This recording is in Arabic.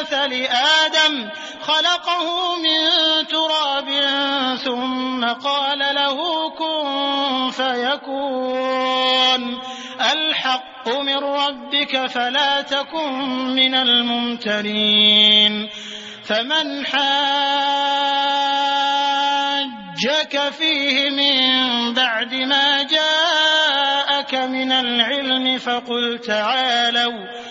كمثل آدم خلقه من تراب ثم قال له كن فيكون. الحق من ربك فلا تكن من الممترين. فمن حاجك فيه من بعد ما جاءك من العلم فقل تعالوا